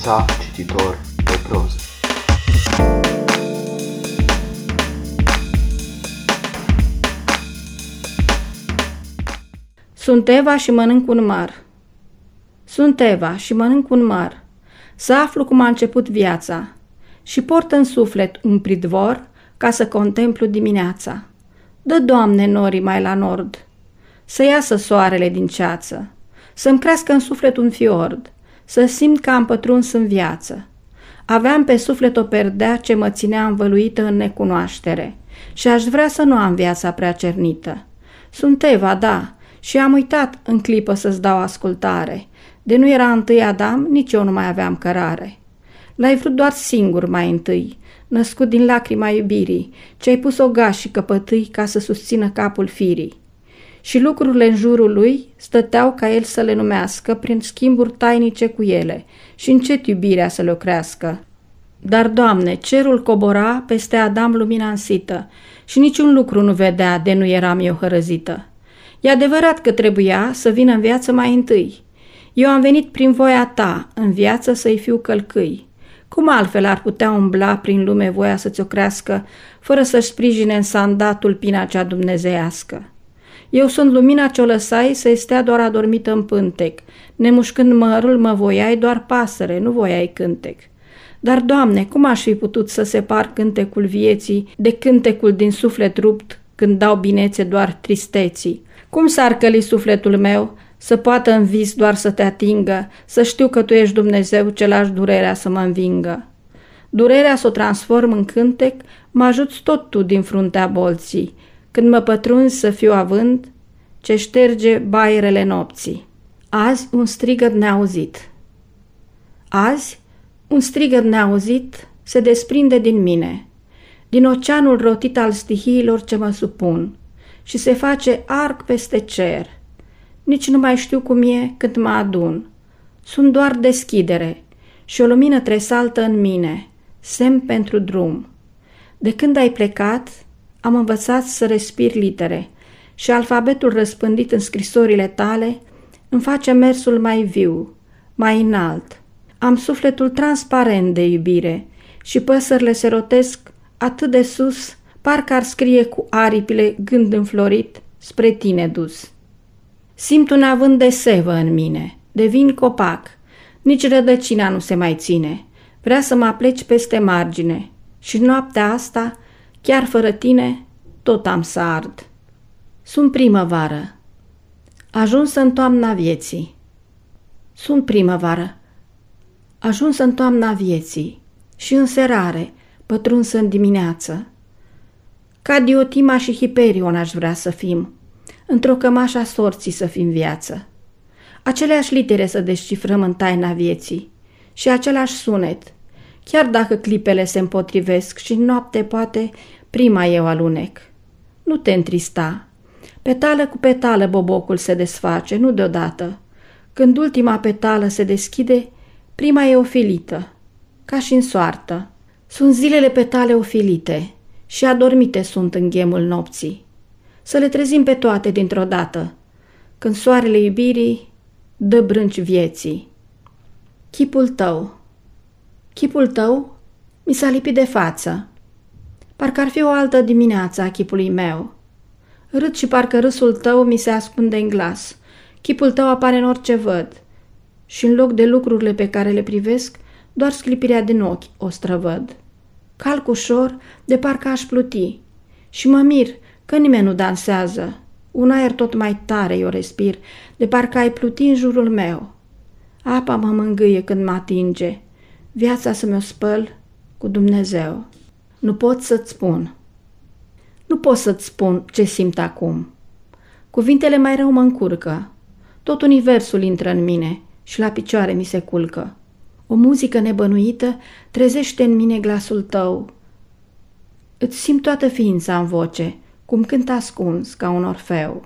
frecvența cititor de proză. Sunt Eva și mănânc un măr. Sunt Eva și mănânc un măr. Să aflu cum a început viața și port în suflet un pridvor ca să contemplu dimineața. Dă, Doamne, norii mai la nord, să iasă soarele din ceață, să-mi crească în suflet un fiord, să simt că am pătruns în viață. Aveam pe suflet o perdea ce mă ținea învăluită în necunoaștere și aș vrea să nu am viața prea cernită. Sunt Eva, da, și am uitat în clipă să-ți dau ascultare. De nu era întâi Adam, nici eu nu mai aveam cărare. L-ai vrut doar singur mai întâi, născut din lacrima iubirii, ce ai pus o gașică pătâi ca să susțină capul firii și lucrurile în jurul lui stăteau ca el să le numească prin schimburi tainice cu ele și încet iubirea să le crească. Dar, Doamne, cerul cobora peste Adam lumina însită și niciun lucru nu vedea de nu eram eu hărăzită. E adevărat că trebuia să vină în viață mai întâi. Eu am venit prin voia ta, în viață să-i fiu călcâi. Cum altfel ar putea umbla prin lume voia să-ți o crească, fără să-și sprijine în sandatul pina cea dumnezeiască? Eu sunt lumina ce-o lăsai să stea doar adormită în pântec. Nemușcând mărul mă voiai doar pasăre, nu voiai cântec. Dar, Doamne, cum aș fi putut să separ cântecul vieții de cântecul din suflet rupt când dau binețe doar tristeții? Cum s-ar căli sufletul meu să poată în vis doar să te atingă, să știu că Tu ești Dumnezeu ce lași durerea să mă învingă? Durerea să o transform în cântec, mă ajuți tot Tu din fruntea bolții, când mă pătrunzi să fiu având ce șterge baierele nopții. Azi un strigăt neauzit. Azi un strigăt neauzit se desprinde din mine, din oceanul rotit al stihiilor ce mă supun și se face arc peste cer. Nici nu mai știu cum e când mă adun. Sunt doar deschidere și o lumină tresaltă în mine, semn pentru drum. De când ai plecat, am învățat să respir litere și alfabetul răspândit în scrisorile tale îmi face mersul mai viu, mai înalt. Am sufletul transparent de iubire și păsările se rotesc atât de sus, parcă ar scrie cu aripile gând înflorit spre tine dus. Simt un avânt de sevă în mine, devin copac, nici rădăcina nu se mai ține. Vrea să mă apleci peste margine și noaptea asta Chiar fără tine, tot am să ard. Sunt primăvară. Ajuns în toamna vieții. Sunt primăvară. Ajuns în toamna vieții și în serare, pătrunsă în dimineață. Ca Diotima și Hiperion aș vrea să fim, într-o cămașa sorții să fim viață. Aceleași litere să descifrăm în taina vieții și același sunet – chiar dacă clipele se împotrivesc și noapte poate prima eu alunec. Nu te întrista. Petală cu petală bobocul se desface, nu deodată. Când ultima petală se deschide, prima e ofilită, ca și în soartă. Sunt zilele petale ofilite și adormite sunt în ghemul nopții. Să le trezim pe toate dintr-o dată, când soarele iubirii dă brânci vieții. Chipul tău Chipul tău mi s-a lipit de față. Parcă ar fi o altă dimineață a chipului meu. Râd și parcă râsul tău mi se ascunde în glas. Chipul tău apare în orice văd. Și în loc de lucrurile pe care le privesc, doar sclipirea din ochi o străvăd. Calc ușor, de parcă aș pluti. Și mă mir că nimeni nu dansează. Un aer tot mai tare eu respir, de parcă ai pluti în jurul meu. Apa mă mângâie când mă atinge viața să mi-o spăl cu Dumnezeu. Nu pot să-ți spun. Nu pot să-ți spun ce simt acum. Cuvintele mai rău mă încurcă. Tot universul intră în mine și la picioare mi se culcă. O muzică nebănuită trezește în mine glasul tău. Îți simt toată ființa în voce, cum cânt ascuns ca un orfeu.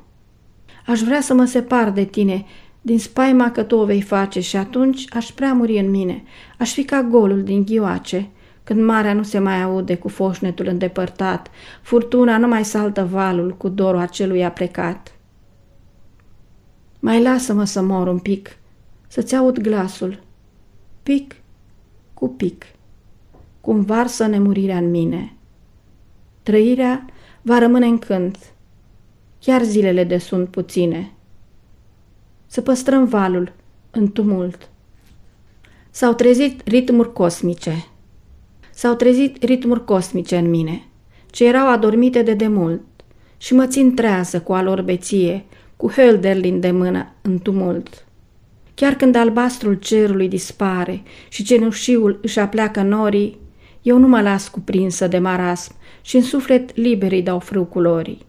Aș vrea să mă separ de tine din spaima că tu o vei face și atunci aș prea muri în mine. Aș fi ca golul din ghioace, când marea nu se mai aude cu foșnetul îndepărtat, furtuna nu mai saltă valul cu dorul acelui a plecat. Mai lasă-mă să mor un pic, să-ți aud glasul. pic cu pic, cum varsă nemurirea în mine. Trăirea va rămâne în cânt, chiar zilele de sunt puține. Să păstrăm valul în tumult. S-au trezit ritmuri cosmice. S-au trezit ritmuri cosmice în mine, ce erau adormite de demult și mă țin trează cu alor beție, cu Hölderlin de mână în tumult. Chiar când albastrul cerului dispare și cenușiul își apleacă norii, eu nu mă las cuprinsă de marasm și în suflet liber îi dau frâu culorii.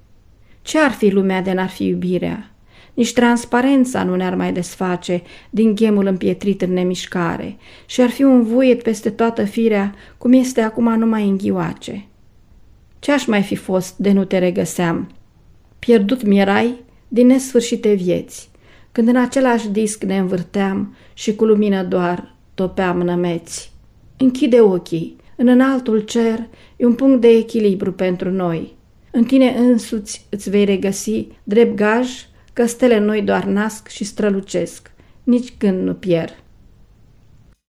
Ce ar fi lumea de n-ar fi iubirea? Nici transparența nu ne-ar mai desface din ghemul împietrit în nemișcare și ar fi un vuiet peste toată firea, cum este acum numai în ghioace. Ce-aș mai fi fost de nu te regăseam? Pierdut mi-erai din nesfârșite vieți, când în același disc ne învârteam și cu lumină doar topeam nămeți. Închide ochii, în înaltul cer e un punct de echilibru pentru noi. În tine însuți îți vei regăsi drept gaj că stele noi doar nasc și strălucesc, nici când nu pierd.